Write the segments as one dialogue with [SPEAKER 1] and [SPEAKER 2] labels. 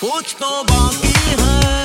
[SPEAKER 1] कुछ तो बाकी है।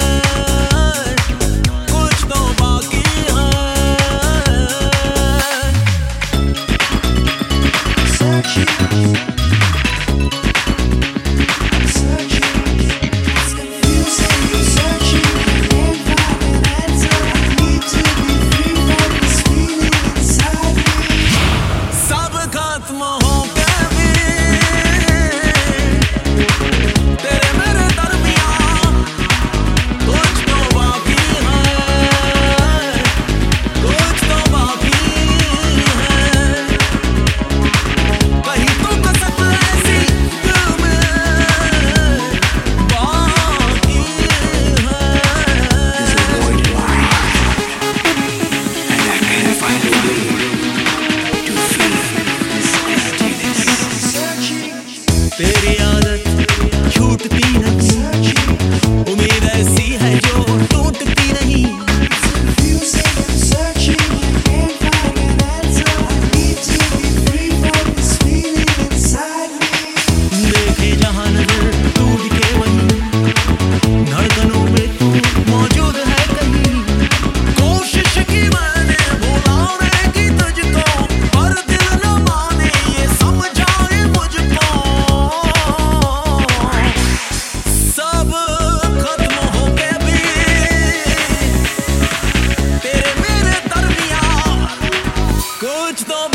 [SPEAKER 1] точно